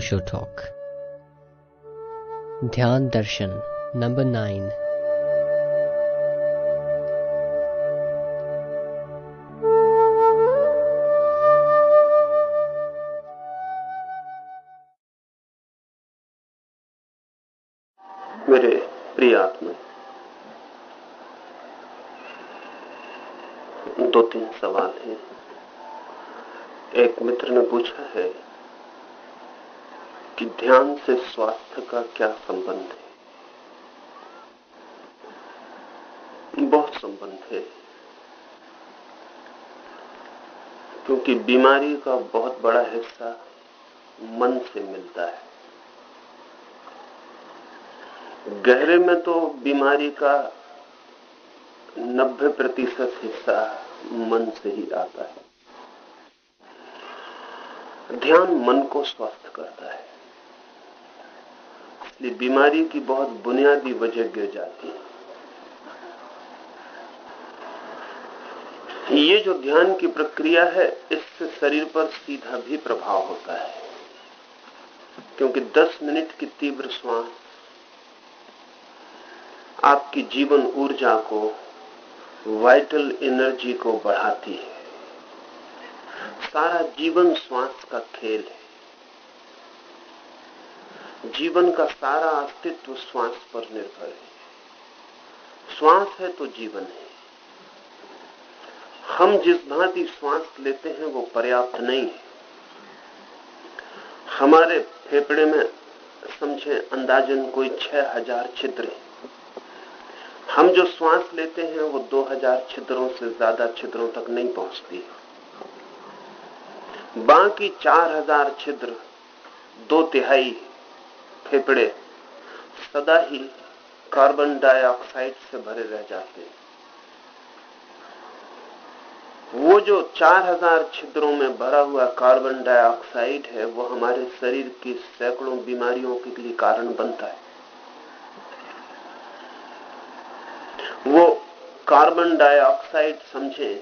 Osho Talk. Dhyan Darshan, number 9. स्वास्थ्य का क्या संबंध है? बहुत संबंध है। क्योंकि बीमारी का बहुत बड़ा हिस्सा मन से मिलता है। गहरे में तो बीमारी का 90 प्रतिशत हिस्सा मन से ही आता है। ध्यान मन को स्वस्थ करता है। इसलिए बीमारी की बहुत बुनियादी वजह गिर जाती है। ये जो ध्यान की प्रक्रिया है, इससे शरीर पर सीधा भी प्रभाव होता है। क्योंकि 10 मिनट की तीव्र श्वास आपकी जीवन ऊर्जा को वाइटल एनर्जी को बढ़ाती है। सारा जीवन श्वास का खेल है। जीवन का सारा अस्तित्व श्वास पर निर्भर है। श्वास है तो जीवन है। हम जिस भांति श्वास लेते हैं, वो पर्याप्त नहीं है। हमारे फेफड़े में समझे, अंदाजन कोई छह हज़ार छिद्र है। हम जो श्वास लेते हैं, वो दो हज़ार छिद्रों से ज़्यादा छिद्रों तक नहीं पहुँचती बाकी चार हज़ार छिद्र दो तिहाई फेफड़े सदा ही कार्बन डाइऑक्साइड से भरे रह जाते हैं। वो जो 4000 छिद्रों में भरा हुआ कार्बन डाइऑक्साइड है, वो हमारे शरीर की सैकड़ों बीमारियों के लिए कारण बनता है। वो कार्बन डाइऑक्साइड समझे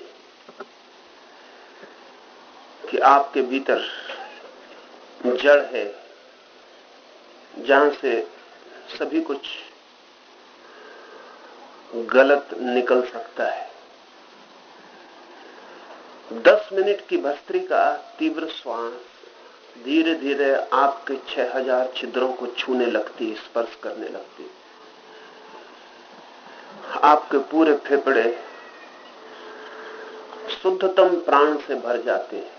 कि आपके भीतर जड़ है जहाँ से सभी कुछ गलत निकल सकता है। दस मिनट की भस्त्री का तीव्र श्वास धीरे धीरे आपके छह हज़ार छिद्रों को छूने लगती, स्पर्श करने लगती। आपके पूरे फेफड़े शुद्धतम प्राण से भर जाते हैं।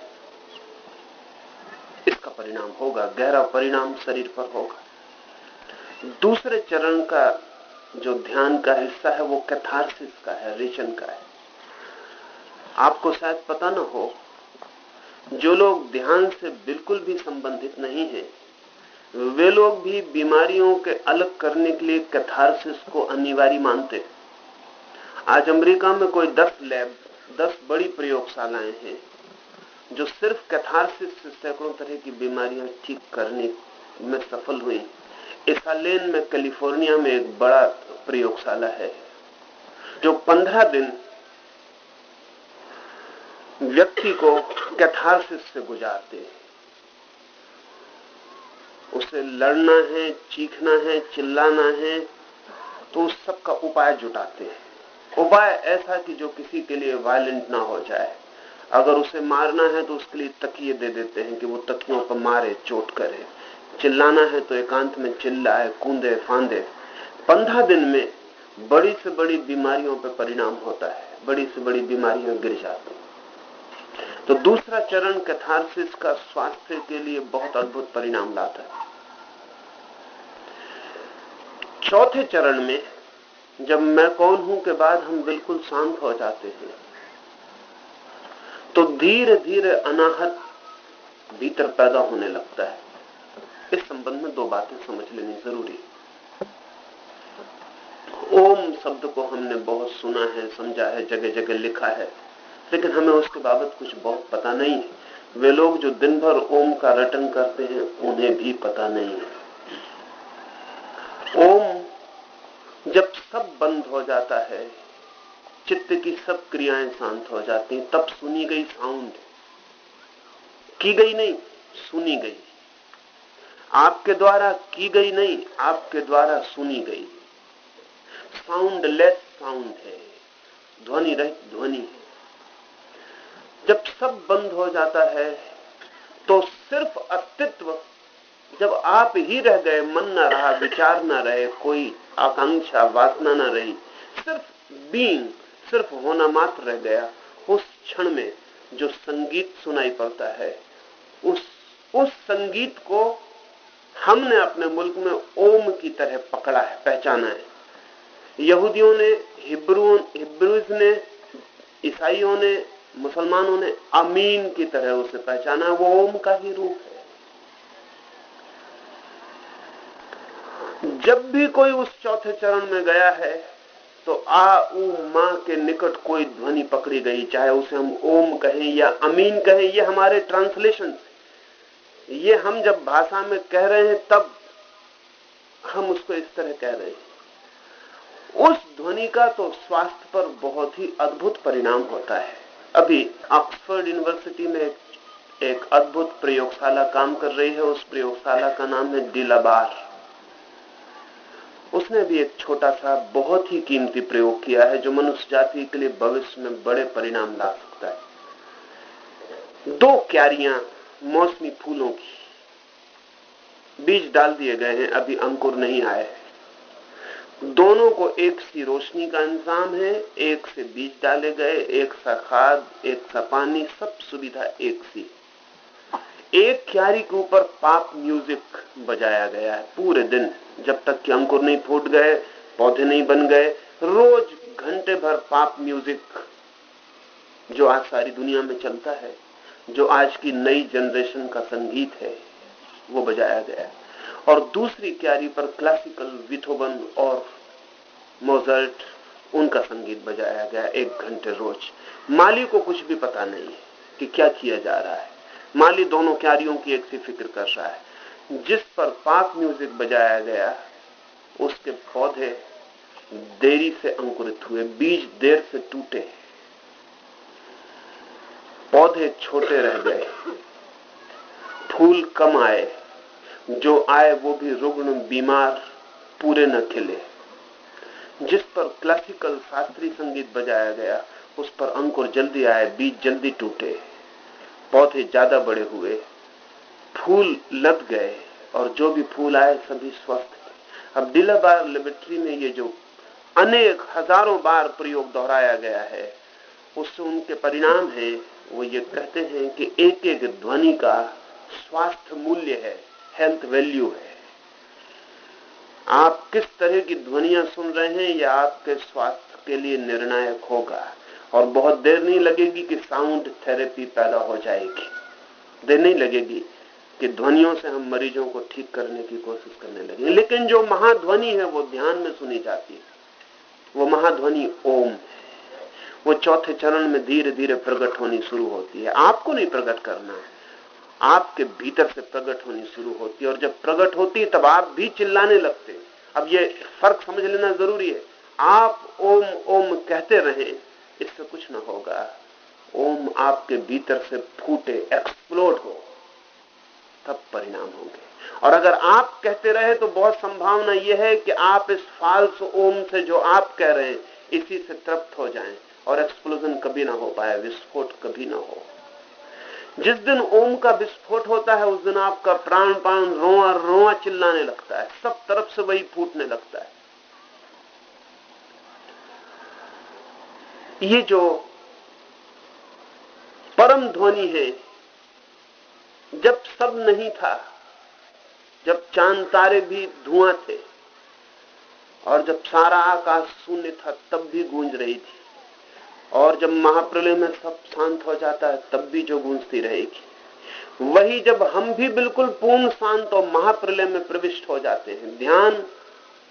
इसका परिणाम होगा, गहरा परिणाम शरीर पर होगा। दूसरे चरण का जो ध्यान का हिस्सा है, वो कैथारसिस का है रिचन का है। आपको शायद पता ना हो, जो लोग ध्यान से बिल्कुल भी संबंधित नहीं है, वे लोग भी बीमारियों के अलग करने के लिए कैथारसिस को अनिवार्य मानते हैं। आज अमेरिका में कोई दस लैब, दस बड़ी प्रयोगशालाएँ हैं जो सिर्फ़ कैथारसिस से सैकड़ों तरह की बीमारियाँ ठीक करने में सफल हुई इसालेन में कैलिफ़ोर्निया में एक बड़ा प्रयोगशाला है, जो पंद्रह दिन व्यक्ति को कैथारसिस से गुजारते हैं। उसे लड़ना है, चीखना है, चिल्लाना है तो उस सब का उपाय जुटाते हैं। उपाय ऐसा कि जो किसी के लिए वायलेंट ना हो जाए। अगर उसे मारना है तो उसके लिए तकिए दे देते हैं कि वो तकियों पर मारे, चोट करे। चिल्लाना है तो एकांत में चिल्लाए, कूदे, फांदे। पंद्रह दिन में बड़ी से बड़ी बीमारियों पर परिणाम होता है। बड़ी से बड़ी बीमारियाँ गिर जाती तो दूसरा चरण कैथारसिस का स्वास्थ्य के लिए बहुत अद्भुत परिणाम लाता है। चौथे चरण में जब मैं कौन हूँ के बाद हम बिल्कुल शांत हो जाते हैं। तो धीरे धीरे अनाहत भीतर पैदा होने लगता है। इस संबंध में दो बातें समझ लेनी ज़रूरी ओम शब्द को हमने बहुत सुना है, समझा है जगह जगह लिखा है, लेकिन हमें उसके बाबत कुछ बहुत पता नहीं है। वे लोग जो दिन भर ओम का रटन करते हैं, उन्हें भी पता नहीं है। ओम जब सब बंद हो जाता है चित्त की सब क्रियाएँ शांत हो जाती हैं। तब सुनी गई साउंड की गई नहीं, सुनी गई। आपके द्वारा की गई नहीं, आपके द्वारा सुनी गई। साउंड लेस साउंड है। ध्वनि रहित ध्वनि है। जब सब बंद हो जाता है तो सिर्फ़ अस्तित्व, जब आप ही रह गए, मन ना रहा, विचार ना रहे, कोई आकांक्षा, वासना ना रही, सिर्फ़ बीइंग सिर्फ़ होना मात्र रह गया, उस क्षण में जो संगीत सुनाई पड़ता है, उस उस संगीत को हमने अपने मुल्क में ओम की तरह पकड़ा है, पहचाना है। यहूदियों ने हिब्रू हिब्रूज ने, ईसाइयों ने, मुसलमानों ने अमीन की तरह उसे पहचाना, वो ओम का ही रूप है। जब भी कोई उस चौथे चरण में गया है तो आ उ माँ के निकट कोई ध्वनि पकड़ी गई, चाहे उसे हम ओम कहें या अमीन कहें, ये हमारे ट्रांसलेशन ये हम जब भाषा में कह रहे हैं, तब हम उसको इस तरह कह रहे हैं। उस ध्वनि का तो स्वास्थ्य पर बहुत ही अद्भुत परिणाम होता है। अभी ऑक्सफोर्ड यूनिवर्सिटी में एक अद्भुत प्रयोगशाला काम कर रही है, उस प्रयोगशाला का नाम है डिलाबार उसने भी एक छोटा सा, बहुत ही कीमती प्रयोग किया है, जो मनुष्य जाति के लिए भविष्य में बड़े परिणाम ला सकता है। दो क्यारियाँ मौसमी फूलों की। बीज डाल दिए गए हैं, अभी अंकुर नहीं आए दोनों को एक सी रोशनी का इंतज़ाम है, एक से बीज डाले गए, एक सा खाद, एक सा पानी, सब सुविधा एक सी एक क्यारी के ऊपर पाप म्यूज़िक बजाया गया है पूरे दिन। जब तक कि अंकुर नहीं फूट गए, पौधे नहीं बन गए, रोज घंटे भर पाप म्यूज़िक जो आज सारी दुनिया में चलता है, जो आज की नई जनरेशन का संगीत है, वो बजाया गया है। और दूसरी क्यारी पर क्लासिकल विथोबन और मोजर्ट उनका संगीत बजाया गया एक घंटे रोज। माली को कुछ भी पता नहीं कि क्या किया जा रहा है। माली दोनों क्यारियों की एक सी फ़िक्र कर रहा है। जिस पर पाक म्यूज़िक बजाया गया, उसके पौधे देरी से अंकुरित हुए, बीज देर से टूटे। पौधे छोटे रह गए। फूल कम आए। जो आए, वो भी रुग्ण, बीमार, पूरे न खिले। जिस पर क्लासिकल शास्त्रीय संगीत बजाया गया, उस पर अंकुर जल्दी आए, बीज जल्दी टूटे। पौधे ज़्यादा बड़े हुए, फूल लग गए और जो भी फूल आए सभी स्वस्थ थे। अब डिलाबार लेबोरेटरी में ये जो अनेक हज़ारों बार प्रयोग दोहराया गया है, उससे उनके परिणाम है, वो ये कहते हैं कि एक एक ध्वनि का स्वास्थ्य मूल्य है हेल्थ वैल्यू है। आप किस तरह की ध्वनिया सुन रहे हैं यह आपके स्वास्थ्य के लिए निर्णायक होगा? और बहुत देर नहीं लगेगी कि साउंड थेरेपी पैदा हो जाएगी। देर नहीं लगेगी कि ध्वनियों से हम मरीजों को ठीक करने की कोशिश करने लगे। लेकिन जो महाध्वनि है, वो ध्यान में सुनी जाती है। वो महाध्वनि ओम है। वो चौथे चरण में धीरे धीरे प्रकट होनी शुरू होती है। आपको नहीं प्रकट करना है। आपके भीतर से प्रकट होनी शुरू होती है। और जब प्रकट होती तब आप भी चिल्लाने लगते अब ये फ़र्क समझ लेना ज़रूरी है। आप ओम ओम कहते रहें। इससे कुछ ना होगा। ओम आपके भीतर से फूटे एक्सप्लोड हो, तब परिणाम होंगे। और अगर आप कहते रहे तो बहुत संभावना यह है कि आप इस फाल्स ओम से जो आप कह रहे हैं, इसी से तृप्त हो जाएँ और एक्सप्लोजन कभी ना हो पाए, विस्फोट कभी ना हो। जिस दिन ओम का विस्फोट होता है, उस दिन आपका प्राण प्राण रोआ रोआ चिल्लाने लगता है, सब तरफ़ से वही फूटने लगता है। ये जो परम ध्वनि है, जब सब नहीं था, जब चाँद तारे भी धुआँ थे, और जब सारा आकाश शून्य था, तब भी गूंज रही थी। और जब महाप्रलय में सब शांत हो जाता है, तब भी जो गूंजती रहेगी। वही जब हम भी बिल्कुल पूर्ण शांत और महाप्रलय में प्रविष्ट हो जाते हैं, ध्यान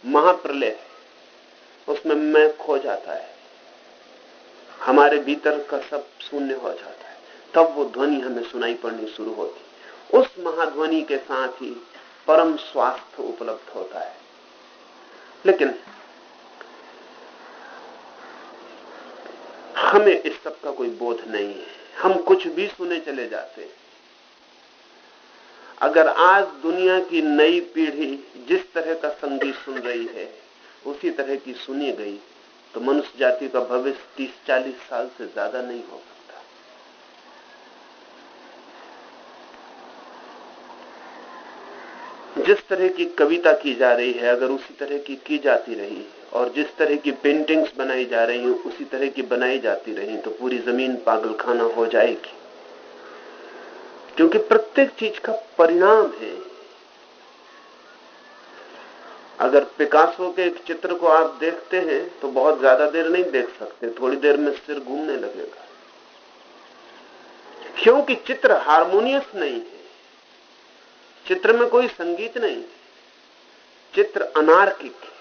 महाप्रलय उसमें मैं खो जाता है। हमारे भीतर का सब शून्य हो जाता है। तब वो ध्वनि हमें सुनाई पड़नी शुरू होती उस महाध्वनि के साथ ही परम स्वास्थ्य उपलब्ध होता है। लेकिन हमें इस सब का कोई बोध नहीं है। हम कुछ भी सुने चले जाते हैं। अगर आज दुनिया की नई पीढ़ी जिस तरह का संगीत सुन रही है, उसी तरह की सुनी गई तो मनुष्य जाति का भविष्य तीस चालीस साल से ज़्यादा नहीं हो सकता। जिस तरह की कविता की जा रही है, अगर उसी तरह की की जाती रही, और जिस तरह की पेंटिंग्स बनाई जा रही हैं, उसी तरह की बनाई जाती रही तो पूरी ज़मीन पागलखाना हो जाएगी। क्योंकि प्रत्येक चीज़ का परिणाम है। अगर पिकासो के एक चित्र को आप देखते हैं तो बहुत ज़्यादा देर नहीं देख सकते, थोड़ी देर में सिर घूमने लगेगा। क्योंकि चित्र हारमोनियस नहीं है, चित्र में कोई संगीत नहीं है, चित्र अनार्किक है।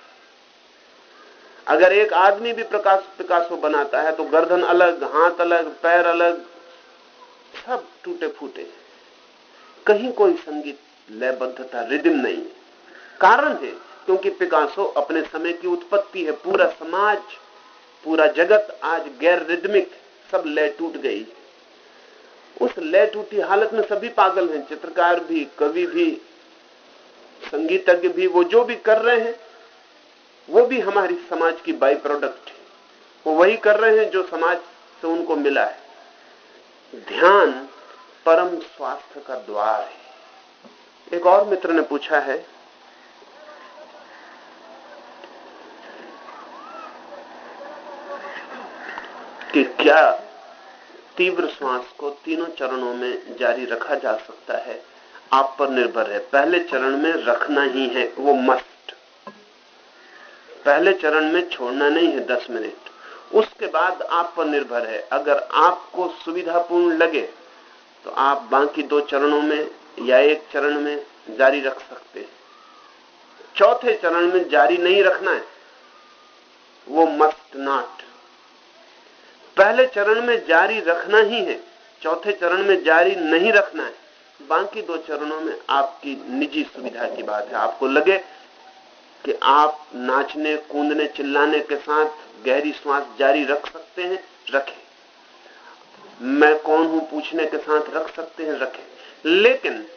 अगर एक आदमी भी प्रकाश, पिकासो बनाता है तो गर्दन अलग, हाथ अलग, पैर अलग, सब टूटे फूटे कहीं कोई संगीत लयबद्धता, रिदिम नहीं कारण है क्योंकि पिकासो अपने समय की उत्पत्ति है। पूरा समाज, पूरा जगत आज गैर रिदमिक सब लय टूट गई। उस लय टूटी हालत में सभी पागल हैं। चित्रकार भी, कवि भी, संगीतज्ञ भी, वो जो भी कर रहे हैं, वो भी हमारी समाज की बाई प्रोडक्ट है। वो वही कर रहे हैं जो समाज से उनको मिला है। ध्यान परम स्वास्थ्य का द्वार है। एक और मित्र ने पूछा है कि क्या तीव्र श्वास को तीनों चरणों में जारी रखा जा सकता है? आप पर निर्भर है। पहले चरण में रखना ही है, वो मस्ट पहले चरण में छोड़ना नहीं है दस मिनट। उसके बाद आप पर निर्भर है। अगर आपको सुविधापूर्ण लगे तो आप बाकी दो चरणों में या एक चरण में जारी रख सकते हैं। चौथे चरण में जारी नहीं रखना है, वो मस्ट नॉट पहले चरण में जारी रखना ही है, चौथे चरण में जारी नहीं रखना है। बाकी दो चरणों में आपकी निजी सुविधा की बात है। आपको लगे कि आप नाचने, कूदने, चिल्लाने के साथ गहरी श्वास जारी रख सकते हैं, रखें। मैं कौन हूँ पूछने के साथ रख सकते हैं, रखें। लेकिन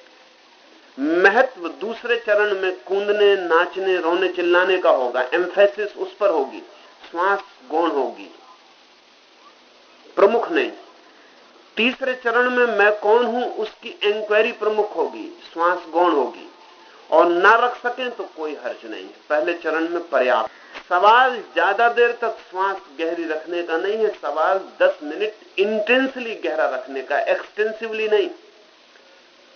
महत्व दूसरे चरण में कूदने, नाचने, रोने, चिल्लाने का होगा। एम्फेसिस उस पर होगी। श्वास गौण होगी। प्रमुख नहीं। तीसरे चरण में मैं कौन हूँ, उसकी इंक्वायरी प्रमुख होगी, श्वास गौण होगी। और ना रख सके तो कोई हर्ज नहीं। पहले चरण में पर्याप्त। सवाल ज़्यादा देर तक श्वास गहरी रखने का नहीं है, सवाल 10 मिनट इंटेंसली गहरा रखने का एक्सटेंसिवली नहीं।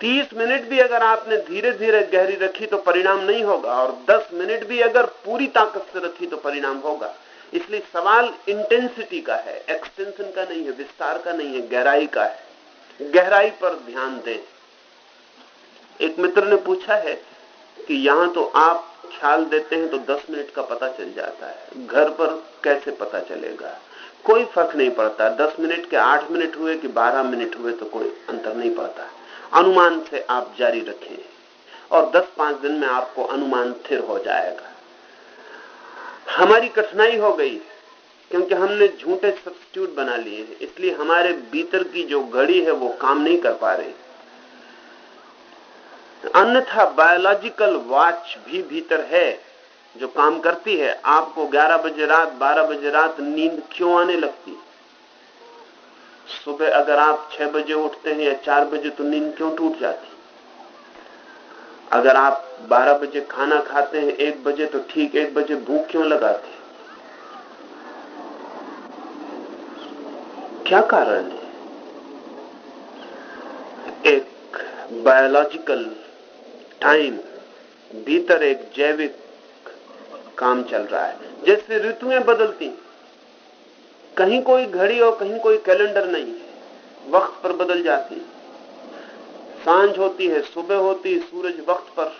30 मिनट भी अगर आपने धीरे धीरे गहरी रखी तो परिणाम नहीं होगा, और 10 मिनट भी अगर पूरी ताकत से रखी तो परिणाम होगा। इसलिए सवाल इंटेंसिटी का है एक्सटेंशन का नहीं है, विस्तार का नहीं है, गहराई का है। गहराई पर ध्यान दें। एक मित्र ने पूछा है कि यहाँ तो आप ख्याल देते हैं तो 10 मिनट का पता चल जाता है। घर पर कैसे पता चलेगा? कोई फ़र्क नहीं पड़ता। 10 मिनट के 8 मिनट हुए कि 12 मिनट हुए तो कोई अंतर नहीं पड़ता। अनुमान से आप जारी रखें और 10-5 दिन में आपको अनुमान स्थिर हो जाएगा। हमारी कठिनाई हो गई, क्योंकि हमने झूठे सब्सिट्यूट बना लिए हैं। इसलिए हमारे भीतर की जो घड़ी है, वो काम नहीं कर पा रही। अन्यथा बायोलॉजिकल वॉच भी भीतर है, जो काम करती है। आपको 11 बजे रात 12 बजे रात नींद क्यों आने लगती? सुबह अगर आप 6 बजे उठते हैं या 4 बजे तो नींद क्यों टूट जाती? अगर आप 12 बजे खाना खाते हैं एक बजे तो ठीक एक बजे भूख क्यों लगाती क्या कारण है? एक बायोलॉजिकल टाइम भीतर एक जैविक काम चल रहा है। जैसे ऋतुएँ बदलती कहीं कोई घड़ी और कहीं कोई कैलेंडर नहीं है। वक्त पर बदल जाती साँझ होती है, सुबह होती है, सूरज वक्त पर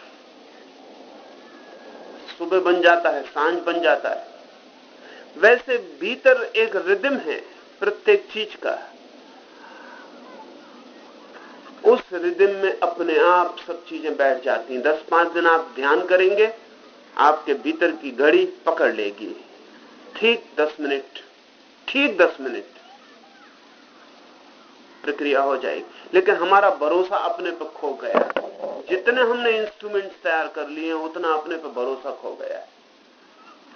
सुबह बन जाता है, साँझ बन जाता है। वैसे भीतर एक रिदम है, प्रत्येक चीज़ का। उस रिदम में अपने आप सब चीज़ें बैठ जाती हैं। दस पाँच दिन आप ध्यान करेंगे, आपके भीतर की घड़ी पकड़ लेगी। ठीक दस मिनट, ठीक दस मिनट, प्रक्रिया हो जाएगी। लेकिन हमारा भरोसा अपने पर खो गया। जितने हमने इंस्ट्रूमेंट तैयार कर लिए उतना अपने पर भरोसा खो गया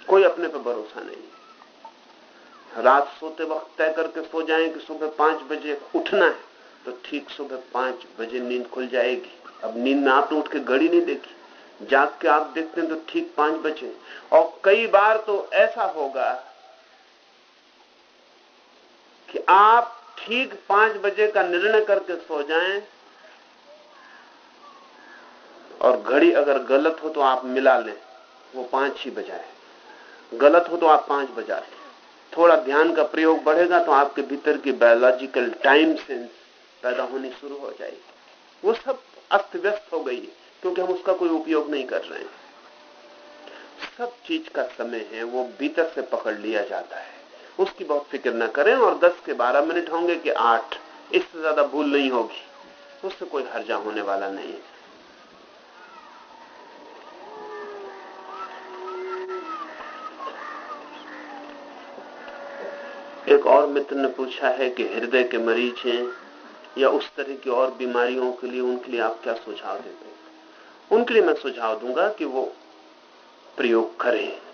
कोई अपने पर भरोसा नहीं। रात सोते वक्त तय करके सो जाएँ कि सुबह पाँच बजे उठना है तो ठीक सुबह पाँच बजे नींद खुल जाएगी। अब नींद में आपने उठ के घड़ी नहीं देखी। जाग के आप देखते हैं तो ठीक पाँच बजे। और कई बार तो ऐसा होगा कि आप ठीक पाँच बजे का निर्णय करके सो जाएँ। और घड़ी अगर गलत हो तो आप मिला लें, वो पाँच ही बजाए गलत हो तो आप पाँच बजा लें थोड़ा ध्यान का प्रयोग बढ़ेगा तो आपके भीतर की बायोलॉजिकल टाइम सेंस पैदा होनी शुरू हो जाएगी। वो सब अस्त व्यस्त हो गई क्योंकि हम उसका कोई उपयोग नहीं कर रहे हैं। सब चीज़ का समय है, वो भीतर से पकड़ लिया जाता है। उसकी बहुत फ़िक्र न करें और 10 के 12 मिनट होंगे कि 8 इससे ज़्यादा भूल नहीं होगी। उससे कोई हर्जा होने वाला नहीं है। एक और मित्र ने पूछा है कि हृदय के मरीज़ हैं या उस तरह की और बीमारियों के लिए उनके लिए आप क्या सुझाव देते हैं? उनके लिए मैं सुझाव दूँगा कि वो प्रयोग करें।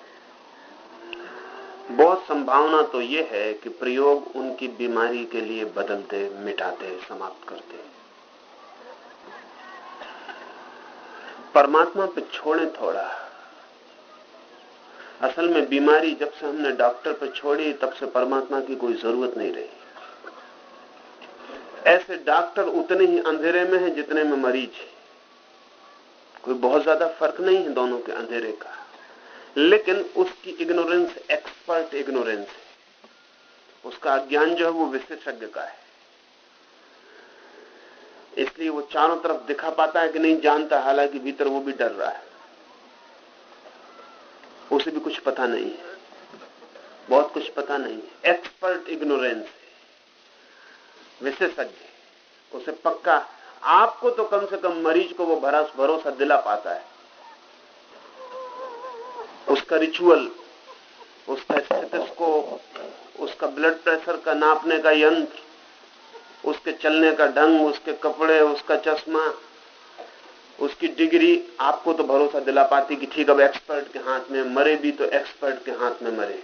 बहुत संभावना तो ये है कि प्रयोग उनकी बीमारी के लिए बदलते, मिटाते, समाप्त करते परमात्मा पे छोड़े थोड़ा। असल में बीमारी जब से हमने डॉक्टर पे छोड़ी, तब से परमात्मा की कोई ज़रूरत नहीं रही। ऐसे डॉक्टर उतने ही अंधेरे में हैं जितने में मरीज़ कोई बहुत ज़्यादा फ़र्क नहीं है दोनों के अंधेरे का। लेकिन उसकी इग्नोरेंस, एक्सपर्ट इग्नोरेंस है। उसका अज्ञान जो है वो विशेषज्ञ का है। इसलिए वो चारों तरफ़ दिखा पाता है कि नहीं जानता, हालाँकि भीतर वो भी डर रहा है। उसे भी कुछ पता नहीं है। बहुत कुछ पता नहीं है। एक्सपर्ट इग्नोरेंस है। विशेषज्ञ उसे पक्का, आपको तो कम से कम मरीज़ को वो भरोसा दिला पाता है। उसका रिचुअल उसका स्टेथोस्कोप उसका ब्लड प्रेशर का नापने का यंत्र, उसके चलने का ढंग, उसके कपड़े, उसका चश्मा, उसकी डिग्री आपको तो भरोसा दिला पाती कि ठीक, अब एक्सपर्ट के हाथ में मरे भी तो एक्सपर्ट के हाथ में मरे।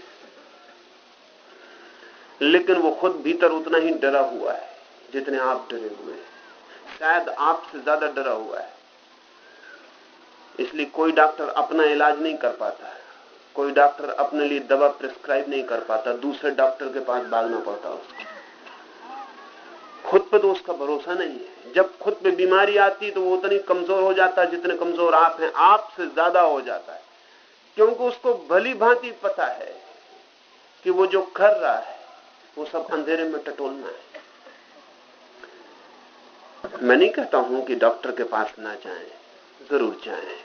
लेकिन वो खुद भीतर उतना ही डरा हुआ है, जितने आप डरे हुए हैं। शायद आपसे ज़्यादा डरा हुआ है। इसलिए कोई डॉक्टर अपना इलाज नहीं कर पाता कोई डॉक्टर अपने लिए दवा प्रिस्क्राइब नहीं कर पाता दूसरे डॉक्टर के पास भागना पड़ता उसको। खुद पे तो उसका भरोसा नहीं है। जब खुद पे बीमारी आती है तो वो उतनी कमज़ोर हो जाता है जितने कमज़ोर आप हैं आपसे ज़्यादा हो जाता है। क्योंकि उसको भली भांति पता है कि वो जो कर रहा है वो सब अंधेरे में टटोलना है। मैं नहीं कहता हूँ कि डॉक्टर के पास ना जाएँ, ज़रूर जाएँ,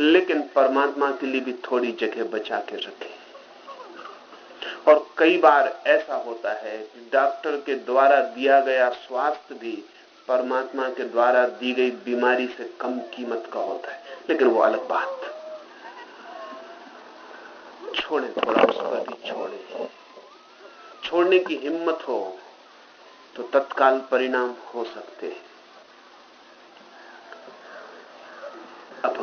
लेकिन परमात्मा के लिए भी थोड़ी जगह बचा के रखें। और कई बार ऐसा होता है कि डॉक्टर के द्वारा दिया गया स्वास्थ्य भी परमात्मा के द्वारा दी गई बीमारी से कम कीमत का होता है लेकिन वो अलग बात। छोड़े थोड़ा उस पर भी छोड़े। छोड़ने की हिम्मत हो तो तत्काल परिणाम हो सकते हैं।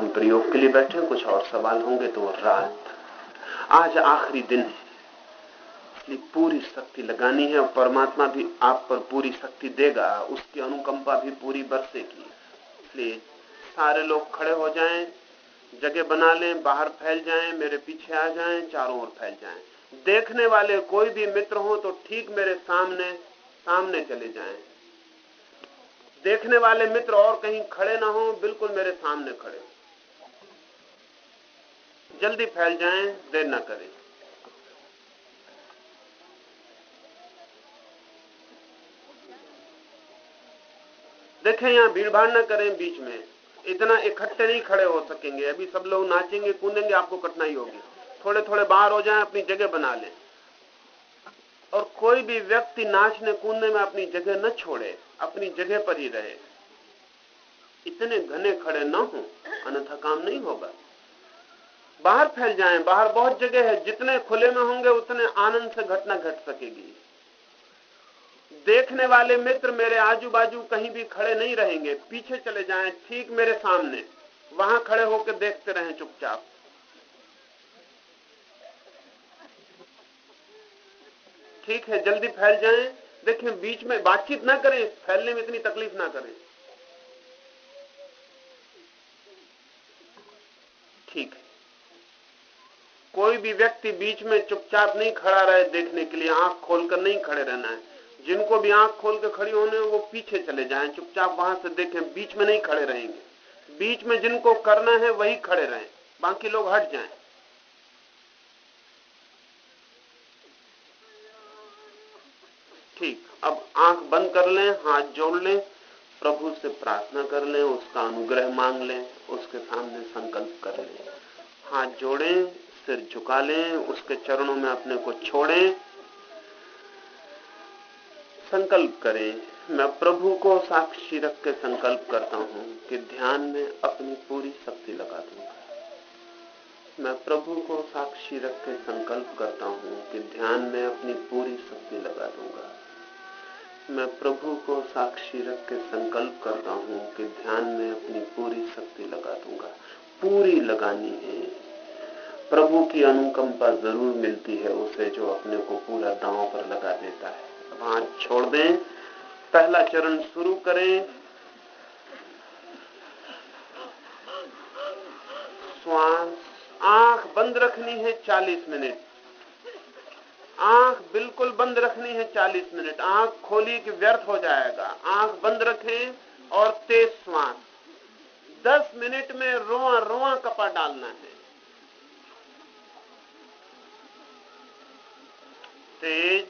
हम प्रयोग के लिए बैठे कुछ और सवाल होंगे तो रात। आज आखिरी दिन है। इसलिए पूरी शक्ति लगानी है और परमात्मा भी आप पर पूरी शक्ति देगा, उसकी अनुकंपा भी पूरी बरसेगी। इसलिए सारे लोग खड़े हो जाएँ, जगह बना लें, बाहर फैल जाएँ, मेरे पीछे आ जाएँ, चारों ओर फैल जाएँ। देखने वाले कोई भी मित्र हो तो ठीक मेरे सामने सामने चले जाएँ। देखने वाले मित्र और कहीं खड़े ना हो, बिल्कुल मेरे सामने खड़े जल्दी फैल जाएँ, देर ना करें। देखें, यहाँ भीड़ भाड़ ना करें बीच में। इतना इकट्ठे नहीं खड़े हो सकेंगे। अभी सब लोग नाचेंगे, कूदेंगे, आपको कठिनाई होगी। थोड़े थोड़े बाहर हो जाएँ, अपनी जगह बना लें। और कोई भी व्यक्ति नाचने, कूदने में अपनी जगह न छोड़े, अपनी जगह पर ही रहे। इतने घने खड़े न हो, अन्यथा काम नहीं होगा। बाहर फैल जाएँ, बाहर बहुत जगह है, जितने खुले में होंगे उतने आनंद से घटना घट सकेगी। देखने वाले मित्र मेरे आजू बाजू कहीं भी खड़े नहीं रहेंगे, पीछे चले जाएँ, ठीक मेरे सामने। वहाँ खड़े होकर देखते रहें चुपचाप। ठीक है, जल्दी फैल जाएँ। देखें बीच में बातचीत ना करें, फैलने में इतनी तकलीफ़ ना करें। ठीक है। कोई भी व्यक्ति बीच में चुपचाप नहीं खड़ा रहे देखने के लिए, आँख खोलकर नहीं खड़े रहना है। जिनको भी आँख खोल के खड़ी होने वो पीछे चले जाएँ, चुपचाप वहाँ से देखें, बीच में नहीं खड़े रहेंगे। बीच में जिनको करना है, वही खड़े रहें, बाकी लोग हट जाएँ। ठीक, अब आँख बंद कर लें, हाथ जोड़ लें, प्रभु से प्रार्थना कर लें, उसका अनुग्रह मांग लें, उसके सामने संकल्प कर लें। हाथ जोड़ें सिर झुका लें, उसके चरणों में अपने को छोड़ें। संकल्प करें। मैं प्रभु को साक्षी रख के संकल्प करता हूँ कि ध्यान में अपनी पूरी शक्ति लगा दूँगा मैं प्रभु को साक्षी रख के संकल्प करता हूँ कि ध्यान में अपनी पूरी शक्ति लगा दूँगा। मैं प्रभु को साक्षी रख के संकल्प करता हूँ कि ध्यान में अपनी पूरी शक्ति लगा दूँगा। पूरी लगानी है। प्रभु की अनुकंपा ज़रूर मिलती है उसे जो अपने को पूरा दांव पर लगा देता है। हाथ छोड़ दें। पहला चरण शुरू करें। श्वास आँख बंद रखनी है 40 मिनट। आँख बिल्कुल बंद रखनी है 40 मिनट। आँख खोली कि व्यर्थ हो जाएगा। आँख बंद रखें और तेज श्वास 10 मिनट में रोआ रोआ कपा डालना है। तेज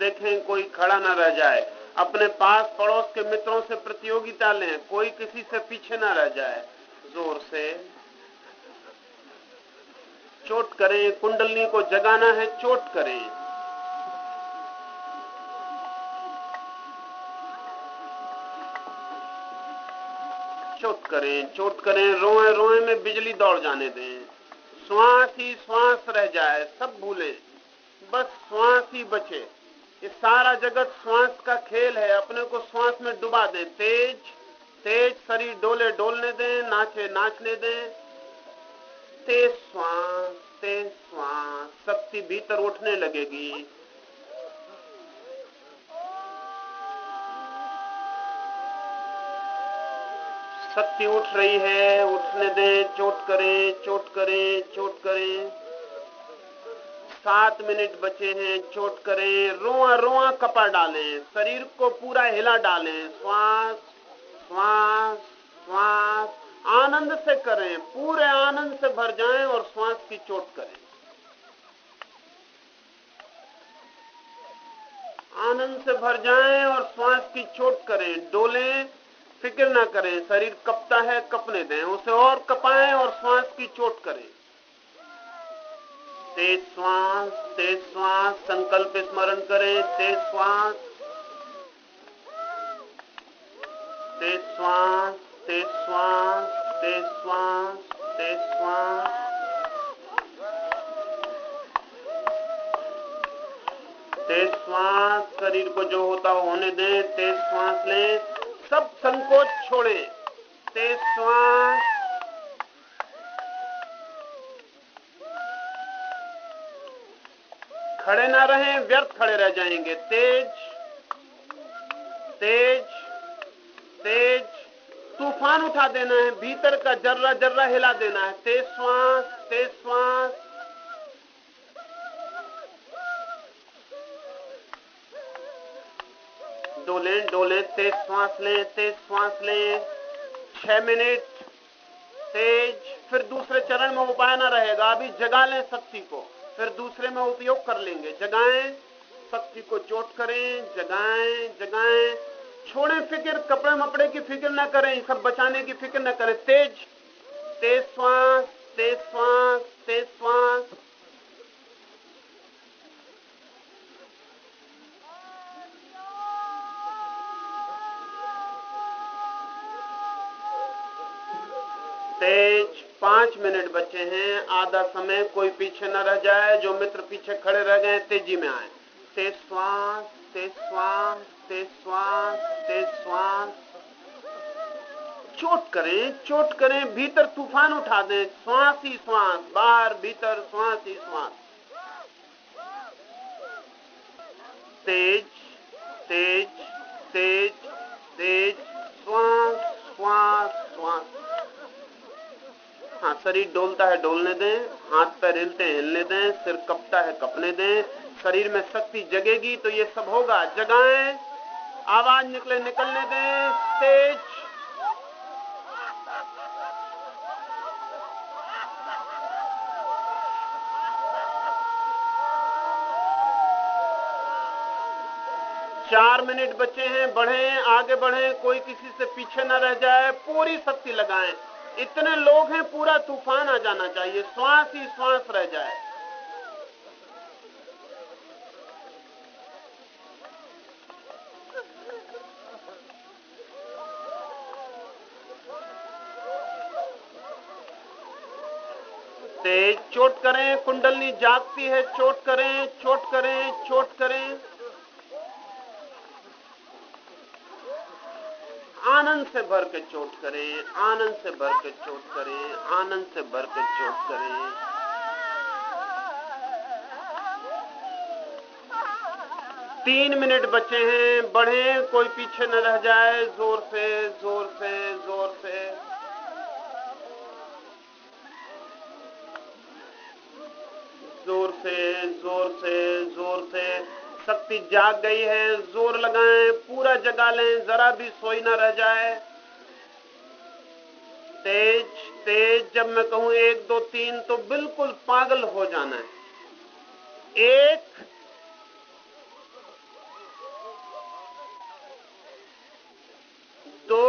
देखें, कोई खड़ा ना रह जाए। अपने पास पड़ोस के मित्रों से प्रतियोगिता लें, कोई किसी से पीछे ना रह जाए। ज़ोर से चोट करें, कुंडलनी को जगाना है, चोट करें। चोट करें चोट करें, रोए रोए में बिजली दौड़ जाने दें। श्वास ही श्वास रह जाए, सब भूलें। बस श्वास ही बचे। ये सारा जगत श्वास का खेल है। अपने को श्वास में डुबा दें। तेज तेज शरीर डोले डोलने दें, नाचे नाचने दें। तेज श्वास तेज श्वास, शक्ति भीतर उठने लगेगी। शक्ति उठ रही है, उठने दें, चोट करें चोट करें चोट करें। सात मिनट बचे हैं, चोट करें, रोआ रोआ कपा डालें, शरीर को पूरा हिला डालें, श्वास श्वास श्वास, आनंद से करें, पूरे आनंद से भर जाएँ और श्वास की चोट करें। आनंद से भर जाएँ और श्वास की चोट करें, डोलें, फ़िक्र ना करें, शरीर कपता है, कपने दें, उसे और कपाएँ और श्वास की चोट करें। तेज श्वास तेज श्वास संकल्प स्मरण करें तेज श्वास तेज श्वास तेज श्वास तेज श्वास तेज श्वास तेज श्वास शरीर को जो होता होने दें तेज श्वास लें, सब संकोच छोड़े। तेज श्वास खड़े ना रहें, व्यर्थ खड़े रह जाएँगे। तेज तेज तेज। तूफ़ान उठा देना है, भीतर का जर्रा जर्रा हिला देना है। तेज श्वास तेज श्वास। डोले डोले तेज श्वास लें, तेज श्वास लें। छह मिनट, तेज। फिर दूसरे चरण में उपाय ना रहेगा, अभी जगा लें शक्ति को। फिर दूसरे में उपयोग कर लेंगे। जगाएँ, शक्ति को चोट करें, जगाएँ जगाएँ। छोड़ें फ़िक्र, कपड़े मपड़े की फ़िक्र ना करें, सब बचाने की फ़िक्र ना करें। तेज तेज श्वास तेज श्वास तेज श्वास। पाँच मिनट बचे हैं, आधा समय कोई पीछे न रह जाए, जो मित्र पीछे खड़े रह गए, तेज़ी में आए। तेज श्वास तेज श्वास तेज श्वास तेज श्वास चोट करें चोट करें, भीतर तूफ़ान उठा दें। श्वास ही श्वास बाहर भीतर श्वास ही श्वास तेज तेज तेज तेज श्वास श्वास श्वास हाँ शरीर डोलता है, डोलने दें, हाथ पैर हिलते हैं, हिलने दें, सिर कपता है, कपने दें, शरीर में शक्ति जगेगी तो ये सब होगा। जगाएँ, आवाज़ निकले, निकलने दें, तेज। चार मिनट बचे हैं, बढ़े आगे बढ़े कोई किसी से पीछे न रह जाए, पूरी शक्ति लगाएँ। इतने लोग हैं, पूरा तूफ़ान आ जाना चाहिए। श्वास ही श्वास रह जाए। तेज चोट करें, कुंडलनी जागती है, चोट करें चोट करें चोट करें। आनंद से भर के चोट करें, आनंद से भर के चोट करें, आनंद से भर के चोट करें। तीन मिनट बचे हैं, बढ़े, कोई पीछे न रह जाए, ज़ोर से ज़ोर से ज़ोर से। ज़ोर से शक्ति जाग गई है, ज़ोर लगाएँ, पूरा जगा लें, जरा भी सोई ना रह जाए। तेज तेज, जब मैं कहूँ एक, दो, तीन तो बिल्कुल पागल हो जाना है। एक दो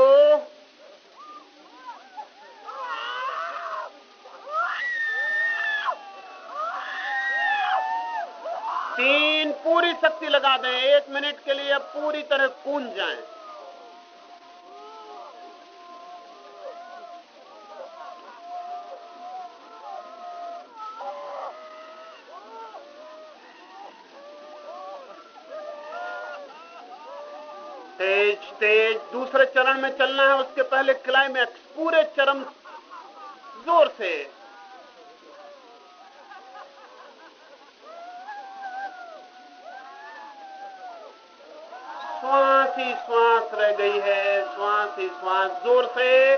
तीन पूरी दें एक मिनट के लिए पूरी तरह कूद जाएँ। तेज तेज, दूसरे चरण में चलना है, उसके पहले क्लाइमैक्स पूरे चरम ज़ोर से। श्वास ही श्वास रह गई है, श्वास ही श्वास। ज़ोर से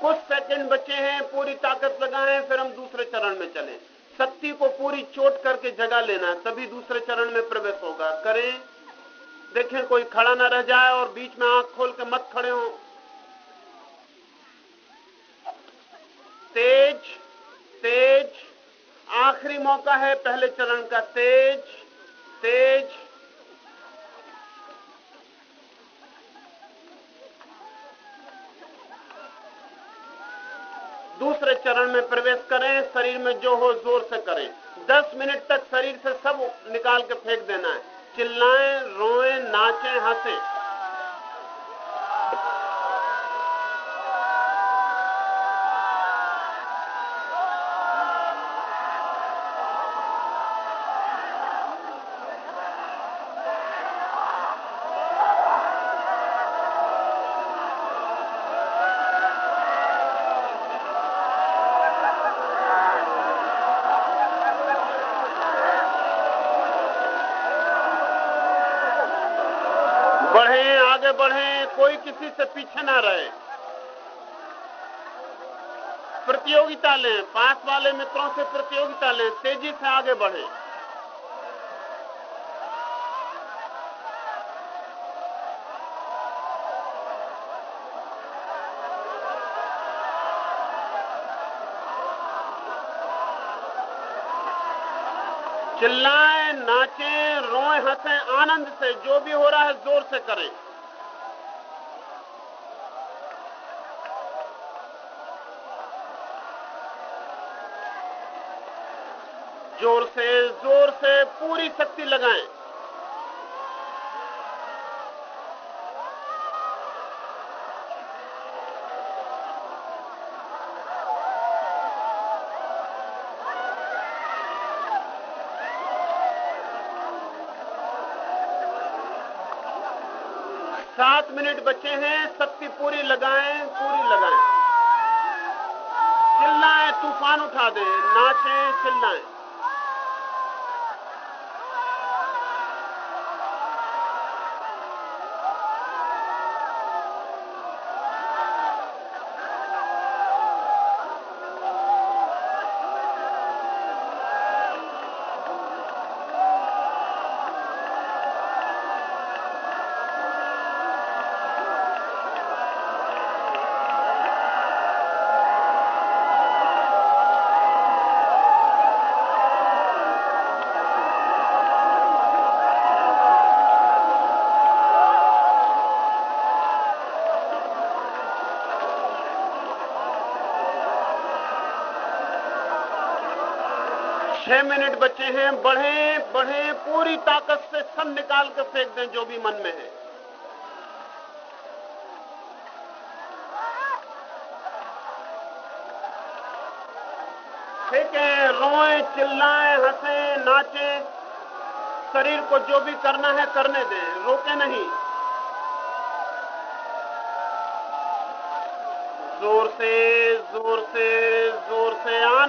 कुछ सेकंड बचे हैं, पूरी ताकत लगाएँ, फिर हम दूसरे चरण में चलें। शक्ति को पूरी चोट करके जगह लेना, तभी दूसरे चरण में प्रवेश होगा। करें। देखें, कोई खड़ा ना रह जाए और बीच में आँख खोल के मत खड़े हो। तेज तेज। आखिरी मौका है पहले चरण का। तेज तेज। दूसरे चरण में प्रवेश करें, शरीर में जो हो ज़ोर से करें। दस मिनट तक शरीर से सब निकाल के फेंक देना है। चिल्लाएँ, रोएँ, नाचें, हंसें। किसी से पीछे ना रहे। प्रतियोगिता लें, पास वाले मित्रों से प्रतियोगिता लें, तेज़ी से आगे बढ़े। चिल्लाएँ, नाचें, रोएँ, हंसें, आनंद से, जो भी हो रहा है, ज़ोर से करें। ज़ोर से ज़ोर से पूरी शक्ति लगाएँ। सात मिनट बचे हैं। छह मिनट बचे हैं, बढ़े बढ़े, पूरी ताकत से सब निकाल कर फेंक दें जो भी मन में है। फेंकें, रोएँ, चिल्लाएँ, हंसे, नाचें। शरीर को जो भी करना है, करने दें, रोके नहीं।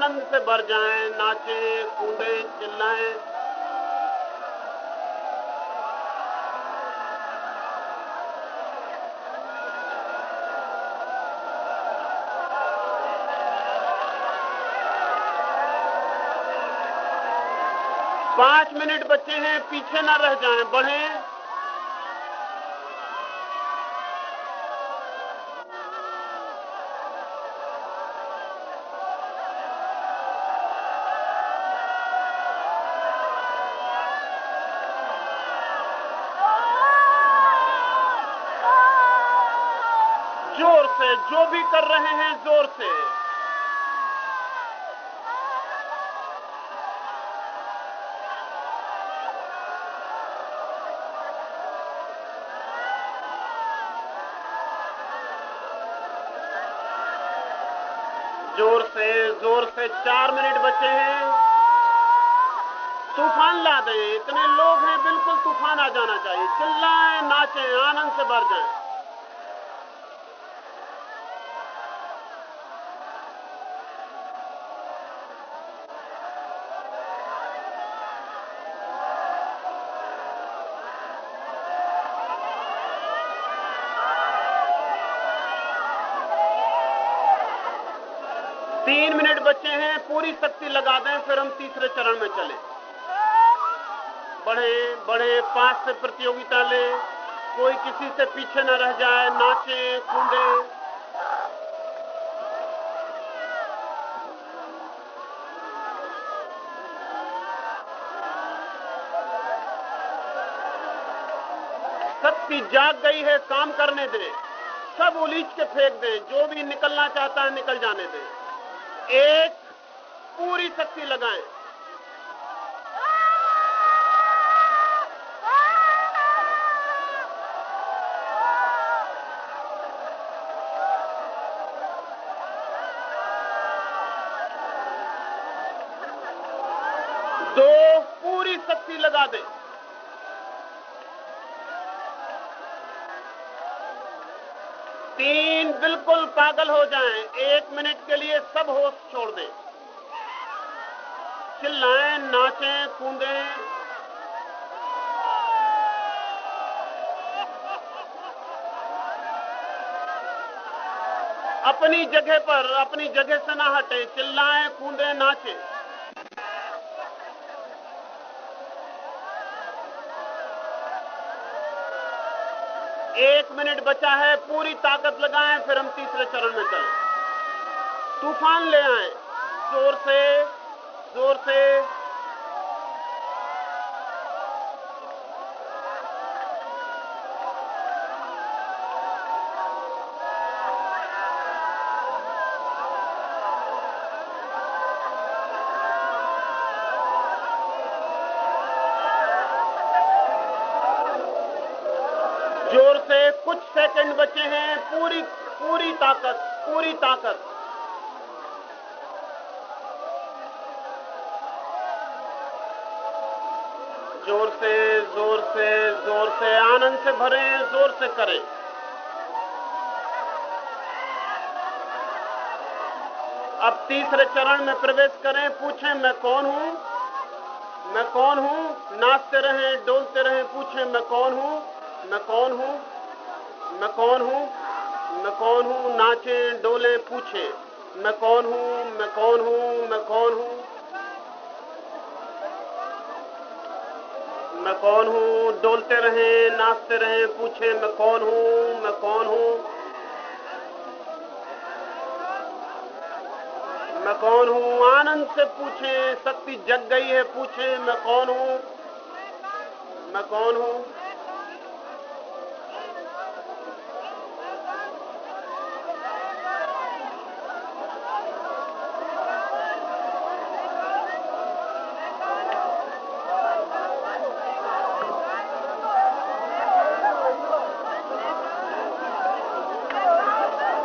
आनंद से भर जाएँ, नाचें, कूदें, चिल्लाएँ। पाँच मिनट बचे हैं, पीछे ना रह जाएँ, बढ़ें। कर रहे हैं ज़ोर से। ज़ोर से ज़ोर से चार मिनट बचे हैं। तूफ़ान ला दें, इतने लोग हैं, बिल्कुल तूफ़ान आ जाना चाहिए। चिल्लाएँ, नाचें, आनंद से भर जाएँ तीन मिनट बचे हैं पूरी शक्ति लगा दें, फिर हम तीसरे चरण में चले। बढ़े बढ़े, पाँच से प्रतियोगिता ले। कोई किसी से पीछे न रह जाए, नाचे, कूदे। शक्ति जाग गई है, काम करने दे। सब उलीच के फेंक दें, जो भी निकलना चाहता है निकल जाने दें। एक पूरी शक्ति लगाएँ। दो पूरी शक्ति लगा दें। तीन बिल्कुल पागल हो जाएँ। एक मिनट के लिए सब होश छोड़ दें। चिल्लाएँ, नाचें, कूदें। अपनी जगह पर, अपनी जगह से ना हटें, चिल्लाएँ, कूदें, नाचें। एक मिनट बचा है, पूरी ताकत लगाएँ, फिर हम तीसरे चरण में चलें। तूफ़ान ले आए, ज़ोर से। ज़ोर से। ज़ोर से कुछ सेकंड बचे हैं पूरी पूरी ताकत पूरी ताकत। से आनंद से भरे, ज़ोर से करें। अब तीसरे चरण में प्रवेश करें, पूछें, मैं कौन हूँ? मैं कौन हूँ? नाचते रहें, डोलते रहें, पूछें, मैं कौन हूँ? मैं कौन हूँ? मैं कौन हूँ? मैं कौन हूँ? नाचें, डोलें, पूछें, मैं कौन हूँ? मैं कौन हूँ? मैं कौन हूँ? मैं कौन हूँ? डोलते रहे, नाचते रहे, पूछे, मैं कौन हूँ? मैं कौन हूँ? मैं कौन हूँ? आनंद से पूछे, शक्ति जग गई है, पूछे, मैं कौन हूँ? मैं कौन हूँ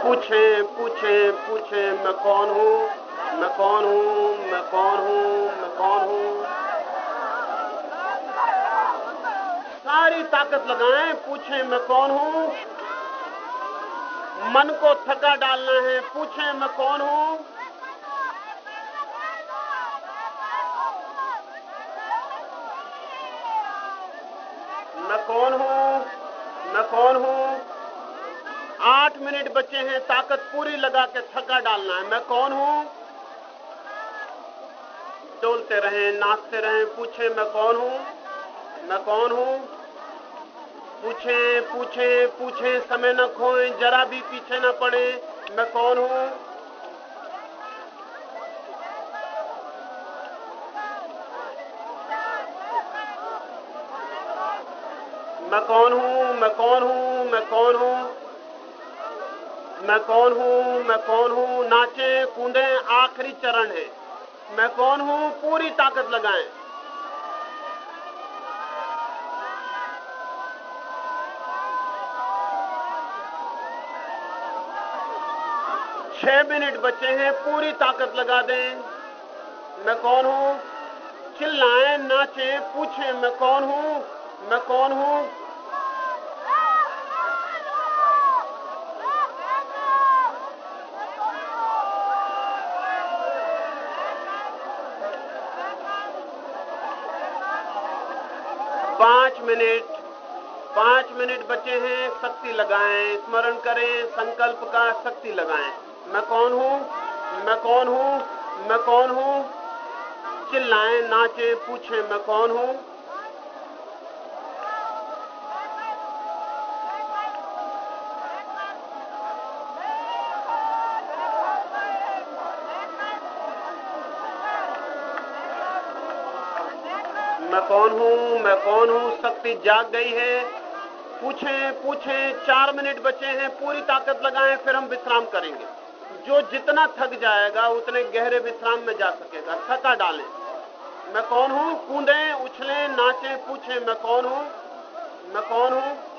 पूछे पूछे पूछे मैं कौन हूँ? मैं कौन हूँ? मैं कौन हूँ? मैं कौन हूँ? सारी ताकत लगाएँ, पूछे, मैं कौन हूँ? मन को थका डालना है, पूछे, मैं कौन हूँ मैं कौन हूँ मैं कौन हूँ आठ मिनट बचे हैं, ताकत पूरी लगा के थका डालना है। मैं कौन हूँ? डोलते रहे, नाचते रहे, पूछे, मैं कौन हूँ? मैं कौन हूँ? पूछे पूछे पूछे, समय न खोए, जरा भी पीछे न पड़े, मैं कौन हूँ? मैं कौन हूँ? मैं कौन हूँ? मैं कौन हूँ? मैं कौन हूँ? मैं कौन हूँ? नाचे, कूदे, आखिरी चरण है। मैं कौन हूँ? पूरी ताकत लगाएँ। छह मिनट बचे हैं, पूरी ताकत लगा दें। मैं कौन हूँ? चिल्लाएँ, नाचें, पूछें, मैं कौन हूँ? मैं कौन हूँ पाँच मिनट पाँच मिनट बचे हैं, शक्ति लगाएँ, स्मरण करें, संकल्प का शक्ति लगाएँ। मैं कौन हूँ? मैं कौन हूँ? मैं कौन हूँ? चिल्लाएँ, नाचे, पूछे, मैं कौन हूँ? मैं कौन हूँ? मैं कौन हूँ? शक्ति जाग गई है। पूछें पूछें, चार मिनट बचे हैं, पूरी ताकत लगाएँ, फिर हम विश्राम करेंगे। जो जितना थक जाएगा, उतने गहरे विश्राम में जा सकेगा। थका डालें। मैं कौन हूँ? कूदें, उछलें, नाचें, पूछें, मैं कौन हूँ? मैं कौन हूँ?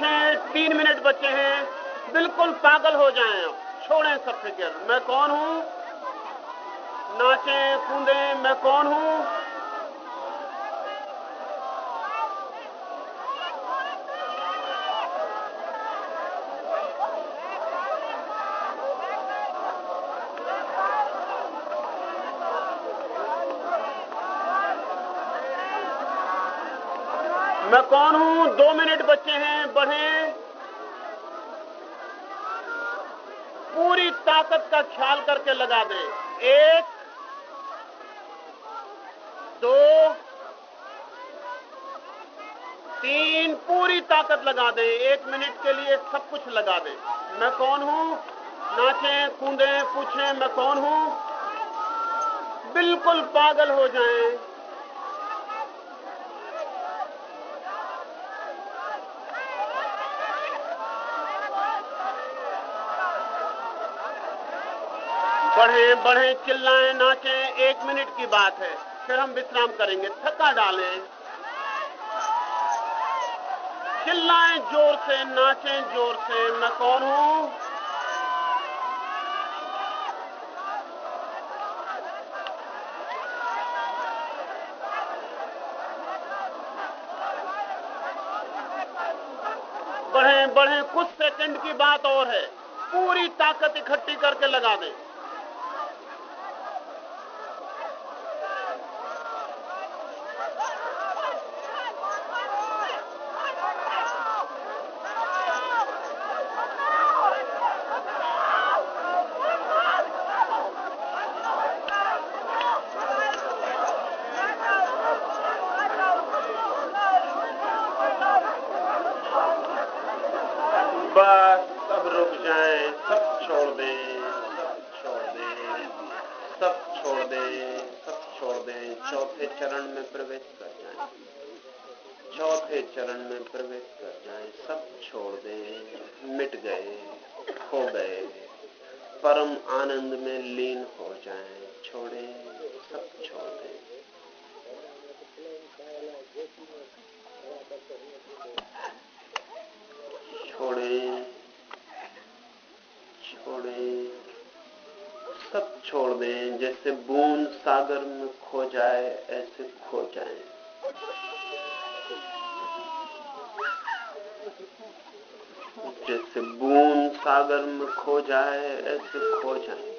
पूछें हैं तीन मिनट बचे हैं। बिल्कुल पागल हो जाए छोड़ें सब फ़िक्र। मैं कौन हूँ? नाचें, कूदें, मैं कौन हूँ? मैं कौन हूँ? दो मिनट बचे हैं, बढ़े। पूरी ताकत का ख्याल करके लगा दें। एक, दो, तीन, पूरी ताकत लगा दें। एक मिनट के लिए सब कुछ लगा दें। मैं कौन हूँ? नाचें, कूदें, पूछें, मैं कौन हूँ? बिल्कुल पागल हो जाएँ। बढ़े बढ़े, चिल्लाएँ, नाचे, एक मिनट की बात है। फिर हम विश्राम करेंगे। थका डालें। चिल्लाए, ज़ोर से, नाचें, ज़ोर से। मैं कौन हूँ? बढ़े बढ़े, कुछ सेकंड की बात और है। पूरी ताकत इकट्ठी करके लगा दें बस सब रुक जाएँ सब छोड़ दें सब छोड़ दें सब छोड़ दें सब छोड़ दें चौथे चरण में प्रवेश कर जाएँ चौथे चरण में प्रवेश कर जाएँ सब छोड़ दें मिट गए खो गए परम आनंद में लीन हो जाएँ, छोड़े, सब छोड़ छोड़ें छोड़ें, सब छोड़ दें, जैसे बूंद सागर में खो जाए, ऐसे खो जाए जैसे बूंद सागर में खो जाए ऐसे खो जाए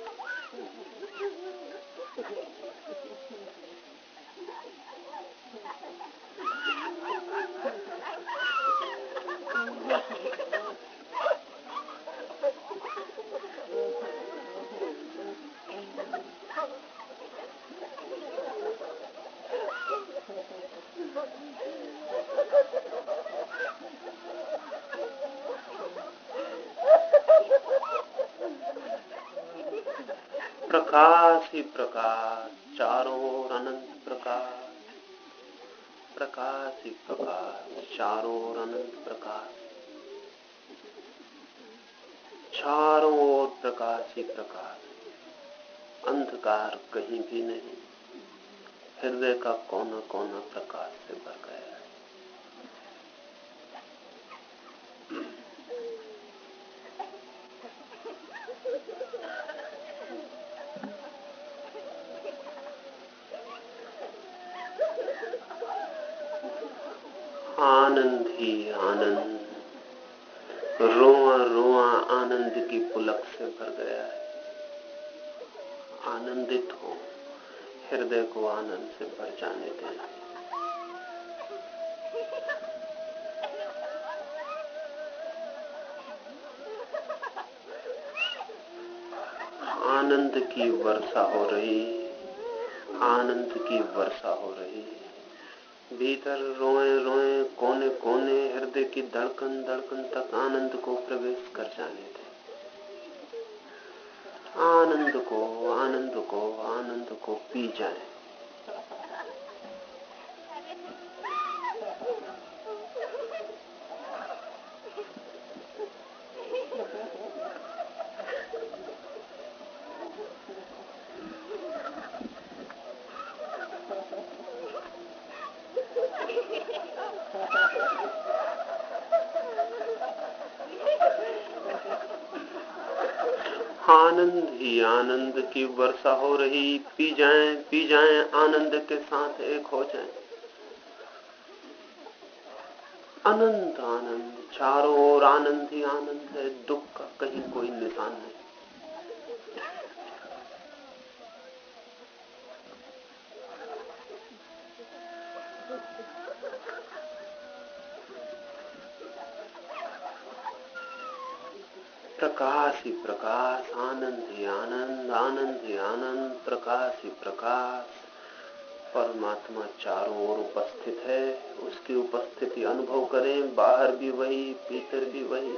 प्रकाश ही प्रकाश चारों ओर अनंत प्रकाश प्रकाश ही प्रकाश चारों ओर अनंत प्रकाश चारों ओर प्रकाश ही प्रकाश अंधकार कहीं भी नहीं हृदय का कोना कोना प्रकाश से भर गया है आनंद ही आनंद। रोआ रोआ, आनंद की पुलक से भर गया है। आनंदित हो, हृदय को आनंद से भर जाने दें। आनंद की वर्षा हो रही, आनंद की वर्षा हो रही। भीतर रोए रोए कोने कोने हृदय की धड़कन धड़कन तक आनंद को प्रवेश कर जाने थे। आनंद को आनंद को आनंद को पी जाए आनंद ही आनंद की वर्षा हो रही, पी जाएँ पी जाएँ, आनंद के साथ एक हो जाएँ। अनंत आनंद, चारों ओर आनंद ही आनंद है, दुख का कहीं कोई निशान नहीं। प्रकाश, आनंद ही आनंद आनंद ही आनंद, प्रकाश ही प्रकाश। परमात्मा चारों ओर उपस्थित है, उसकी उपस्थिति अनुभव करें, बाहर भी वही, भीतर भी वही।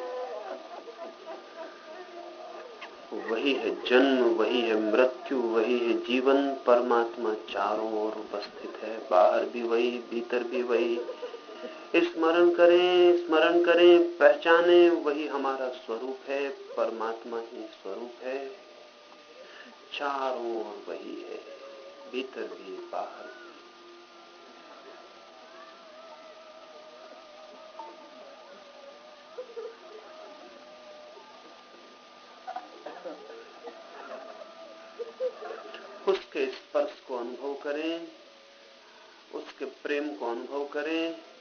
वही है जन्म, वही है मृत्यु, वही है जीवन, परमात्मा चारों ओर उपस्थित है, बाहर भी वही, भीतर भी वही। स्मरण करें स्मरण करें, पहचाने, वही हमारा स्वरूप है, परमात्मा ही स्वरूप है। चारों ओर वही है, भीतर भी बाहर। उसके स्पर्श को अनुभव करें, उसके प्रेम को अनुभव करें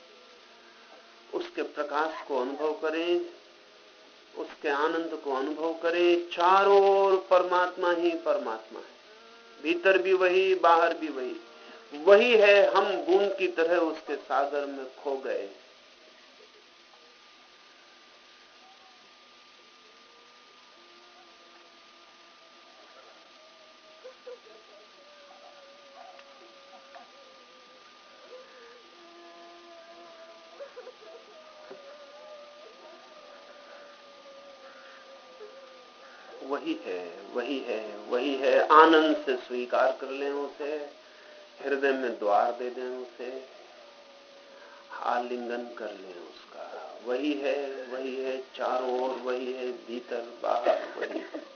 उसके प्रकाश को अनुभव करें, उसके आनंद को अनुभव करें। चारों ओर परमात्मा ही परमात्मा है। भीतर भी वही, बाहर भी वही। वही है हम बूंद की तरह उसके सागर में खो गए। वही है वही है, वही है, आनंद से स्वीकार कर लें उसे, हृदय में द्वार दे दें उसे, आलिंगन कर लें उसका। वही है वही है, चारों ओर वही है, भीतर, बाहर वही है।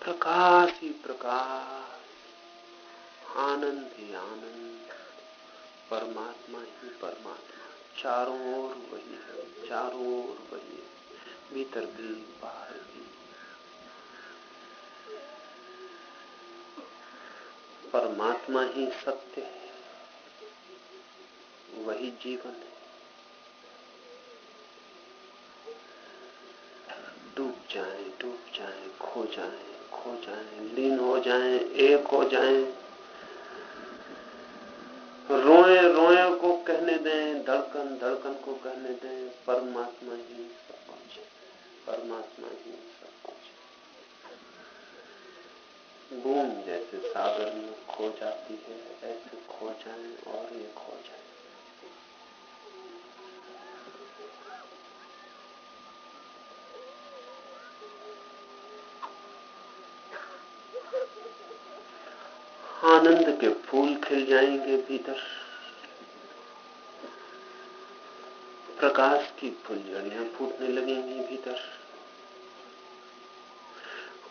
प्रकाश ही प्रकाश, आनंद ही आनंद। परमात्मा ही परमात्मा। चारों ओर वही है, चारों ओर वही है। भीतर भी, बाहर भी। परमात्मा ही सत्य है, वही जीवन है। डूब जाए डूब जाए, खो जाए खो जाए, लीन हो जाए, एक हो जाए रोए रोए को कहने दें धड़कन धड़कन को कहने दें, परमात्मा ही सब कुछ परमात्मा ही सब कुछ बूंद जैसे सागर में खो जाती है, ऐसे खो जाए और ये खो जाए। आनंद के फूल खिल जाएँगे भीतर। प्रकाश की फुलझड़ियाँ फूटने लगेंगी भीतर।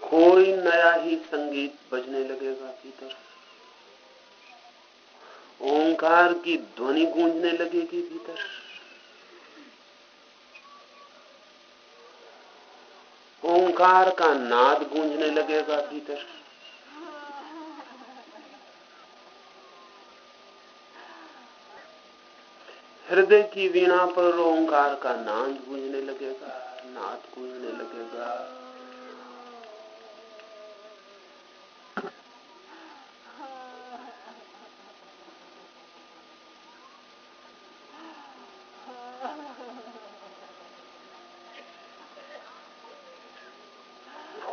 कोई नया ही संगीत बजने लगेगा भीतर। ओंकार की ध्वनि गूंजने लगेगी भीतर। ओंकार का नाद गूंजने लगेगा भीतर। हृदय की वीणा पर ओंकार का नाद गूंजने लगेगा, नाद गूंजने लगेगा।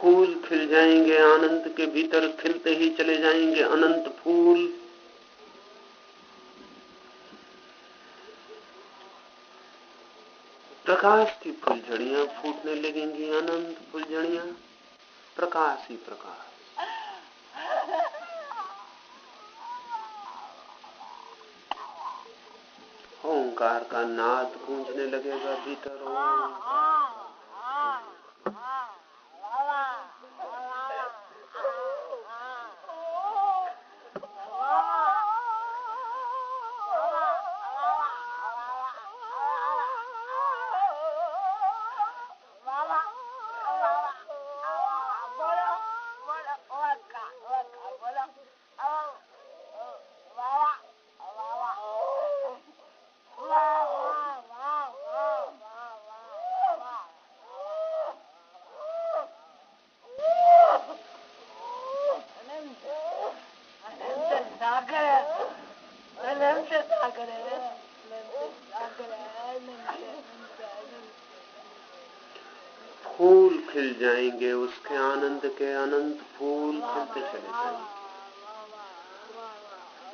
फूल खिल जाएँगे, आनंद के भीतर खिलते ही चले जाएँगे अनंत फूल। प्रकाश की फुलझड़ियाँ फूटने लगेंगी अनंत फुलझड़िया। प्रकाश ही प्रकाश। ओंकार का नाद गूंजने लगेगा भीतर, ओंकार।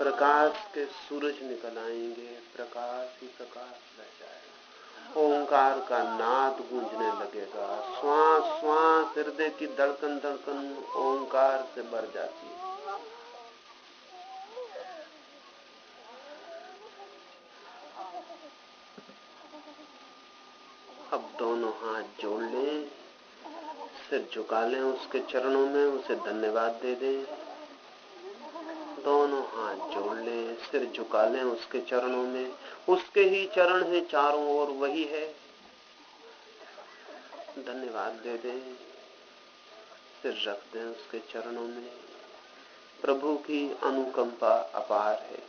प्रकाश के सूरज निकल आएँगे, प्रकाश ही प्रकाश रह जाएगा। ओंकार का नाद गूंजने लगेगा। श्वास श्वास, हृदय की धड़कन धड़कन ओंकार से भर जाती है। अब दोनों हाथ जोड़ लें, सिर झुका लें उसके चरणों में, उसे धन्यवाद दे दें। हाथ जोड़ लें, सिर झुका लें उसके चरणों में। उसके ही चरण है चारों ओर, वही है। धन्यवाद दे दें, सिर रख दें उसके चरणों में। प्रभु की अनुकंपा अपार है।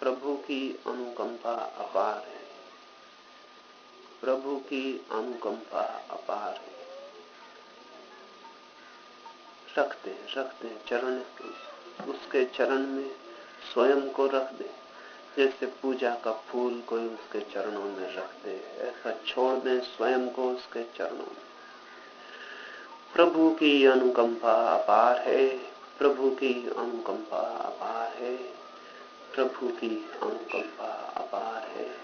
प्रभु की अनुकंपा अपार है। प्रभु की अनुकंपा अपार है। रखते रखते चरण उसके चरण में स्वयं को रख दे। जैसे पूजा का फूल कोई उसके चरणों में रख दे, ऐसा छोड़ दे स्वयं को उसके चरणों में। प्रभु की अनुकंपा अपार है, प्रभु की अनुकंपा अपार है, प्रभु की अनुकंपा अपार है।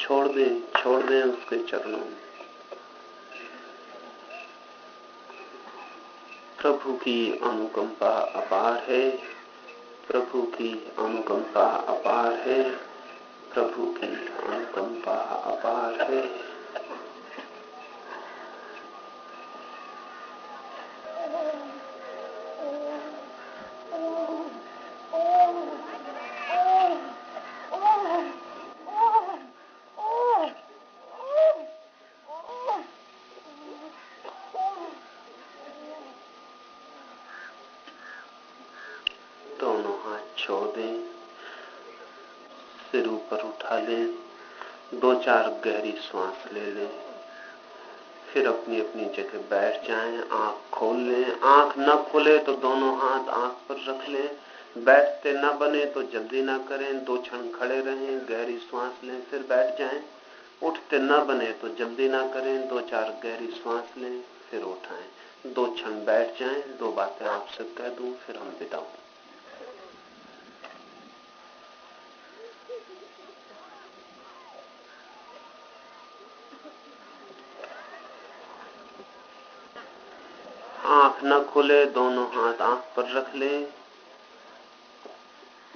छोड़ दे छोड़ दे उसके चरणों में। प्रभु की अनुकंपा अपार है। प्रभु की अनुकंपा अपार है। प्रभु की अनुकंपा अपार है चार गहरी श्वास ले लें फिर अपनी अपनी जगह बैठ जाएँ, आँख खोल लें। आँख न खोले तो दोनों हाथ आँख पर रख लें। बैठते न बने तो जल्दी ना करें। दो क्षण खड़े रहें, गहरी श्वास लें, फिर बैठ जाएँ। उठते न बने तो जल्दी ना करें। दो चार गहरी श्वास लें, फिर उठाएँ। दो क्षण बैठ जाएँ, दो बातें आपसे कह दूँ, फिर हम बिताऊं आँख न खुले दोनों हाथ आँख पर रख ले।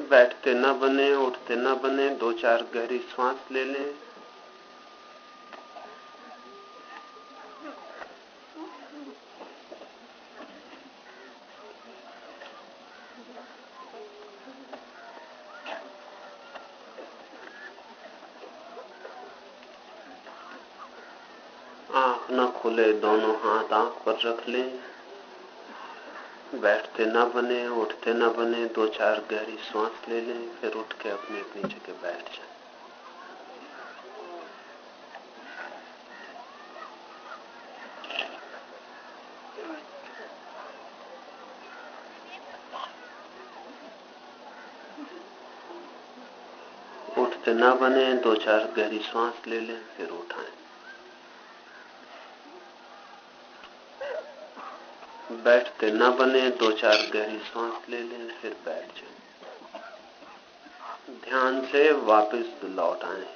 बैठते न बने, उठते न बने, दो चार गहरी सांस ले लें। आँख न खुले, दोनों हाथ आँख पर रख लें। बैठते ना बने, उठते ना बने दो चार गहरी सांस ले लें, फिर उठ के अपनी अपनी जगह बैठ जाए। उठते न बने दो चार गहरी सांस ले लें, फिर उठाएँ। बैठते न बने दो चार गहरी सांस ले लें, फिर बैठ जाए। ध्यान से वापस लौट आए।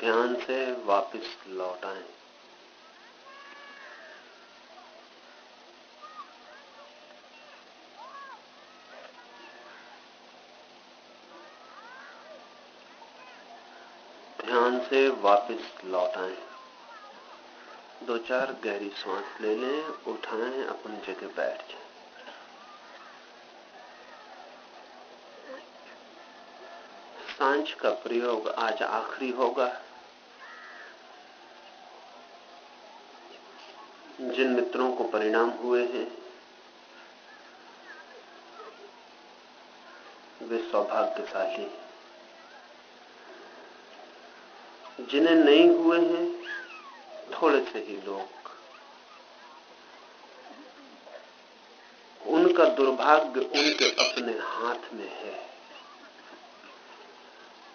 ध्यान से वापस लौट आए ध्यान से वापस लौट आए। दो चार गहरी सांस ले लें, उठाएँ, अपनी जगह बैठ जाए। साँझ का प्रयोग आज आखिरी होगा। जिन मित्रों को परिणाम हुए हैं, वे सौभाग्यशाली हैं। जिन्हें नहीं हुए हैं, थोड़े से ही लोग। उनका दुर्भाग्य उनके अपने हाथ में है।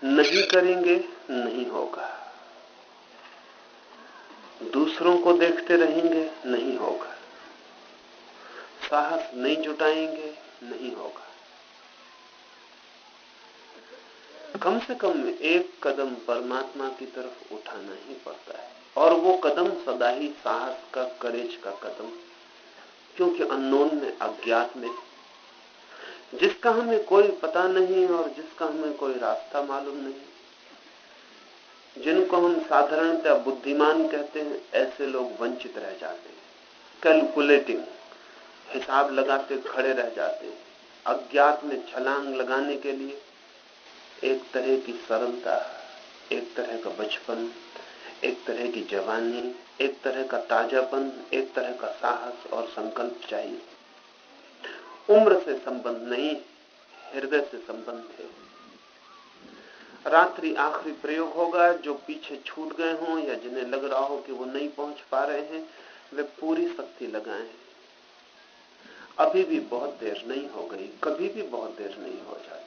नहीं करेंगे, नहीं होगा। दूसरों को देखते रहेंगे, नहीं होगा। साहस नहीं जुटाएँगे, नहीं होगा। कम से कम एक कदम परमात्मा की तरफ़ उठाना ही पड़ता है। और वो कदम सदा ही साहस का, करेज का कदम। क्योंकि अननोन में अज्ञात में जिसका हमें कोई पता नहीं और जिसका हमें कोई रास्ता मालूम नहीं। जिनको हम साधारणतः बुद्धिमान कहते हैं, ऐसे लोग वंचित रह जाते हैं। कैलकुलेटिंग, हिसाब लगाते खड़े रह जाते हैं। अज्ञात में छलांग लगाने के लिए एक तरह की सरलता, एक तरह का बचपन, एक तरह की जवानी, एक तरह का ताजापन, एक तरह का साहस और संकल्प चाहिए। उम्र से संबंध नहीं, हृदय से संबंध है। रात्रि आखिरी प्रयोग होगा, जो पीछे छूट गए हों या जिन्हें लग रहा हो कि वो नहीं पहुँच पा रहे हैं, वे पूरी शक्ति लगाएँ। अभी भी बहुत देर नहीं हो गई, कभी भी बहुत देर नहीं हो जाती।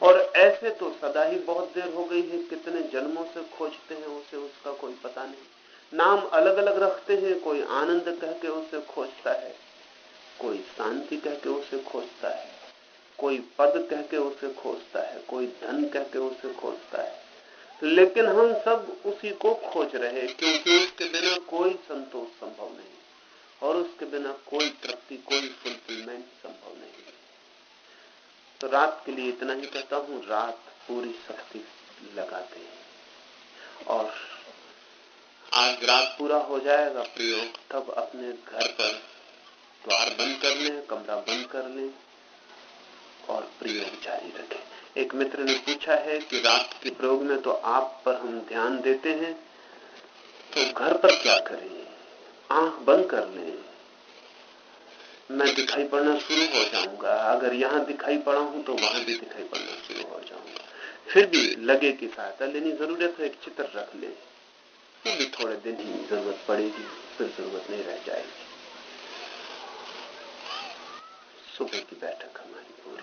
और ऐसे तो सदा ही बहुत देर हो गई है, कितने जन्मों से खोजते हैं उसे, उसका कोई पता नहीं। नाम अलग अलग रखते हैं, कोई आनंद कह के उसे खोजता है, कोई शांति कह के उसे खोजता है, कोई पद कह के उसे खोजता है, कोई धन कह के उसे खोजता है। लेकिन हम सब उसी को खोज रहे क्योंकि उसके बिना कोई संतोष संभव नहीं, और उसके बिना कोई तृप्ति, कोई फुलफिलमेंट संभव नहीं। तो रात के लिए इतना ही कहता हूँ, रात पूरी शक्ति लगाते हैं। और आज रात पूरा हो जाएगा प्रयोग तब अपने घर पर द्वार बंद कर लें, कमरा बंद कर लें और प्रयोग जारी रखें। एक मित्र ने पूछा है कि रात के प्रयोग में तो आप पर हम ध्यान देते हैं तो घर पर क्या करें? आँख बंद कर लें। मैं दिखाई पड़ना शुरू हो जाऊँगा। अगर यहाँ दिखाई पड़ा हूँ तो वहाँ भी दिखाई पड़ना शुरू हो जाऊँगा। फिर भी लगे की सहायता लेनी ज़रूरत है एक चित्र रख ले। तो भी थोड़े दिन ही ज़रूरत पड़ेगी, फिर ज़रूरत नहीं रह जाएगी। सुबह की बैठक हमारी पूरी